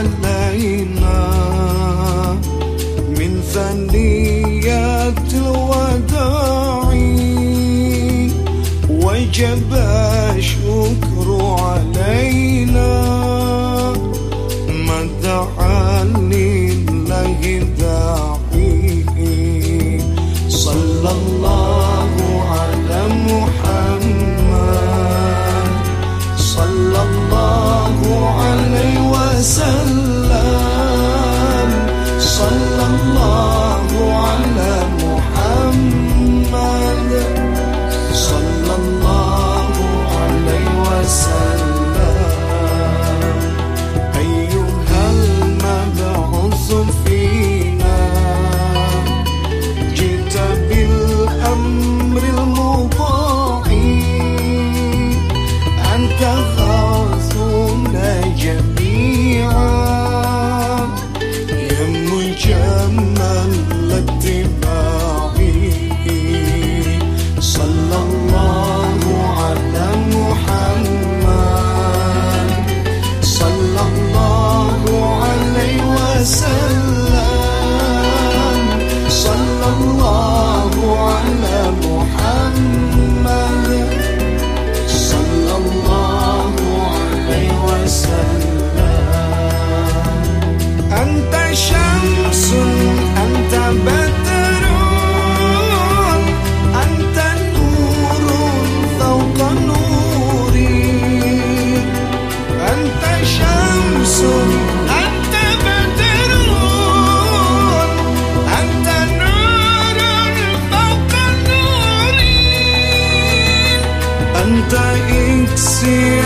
علينا. من ثنيات الوداع وجب الشكر علينا. ما دعا 가 You.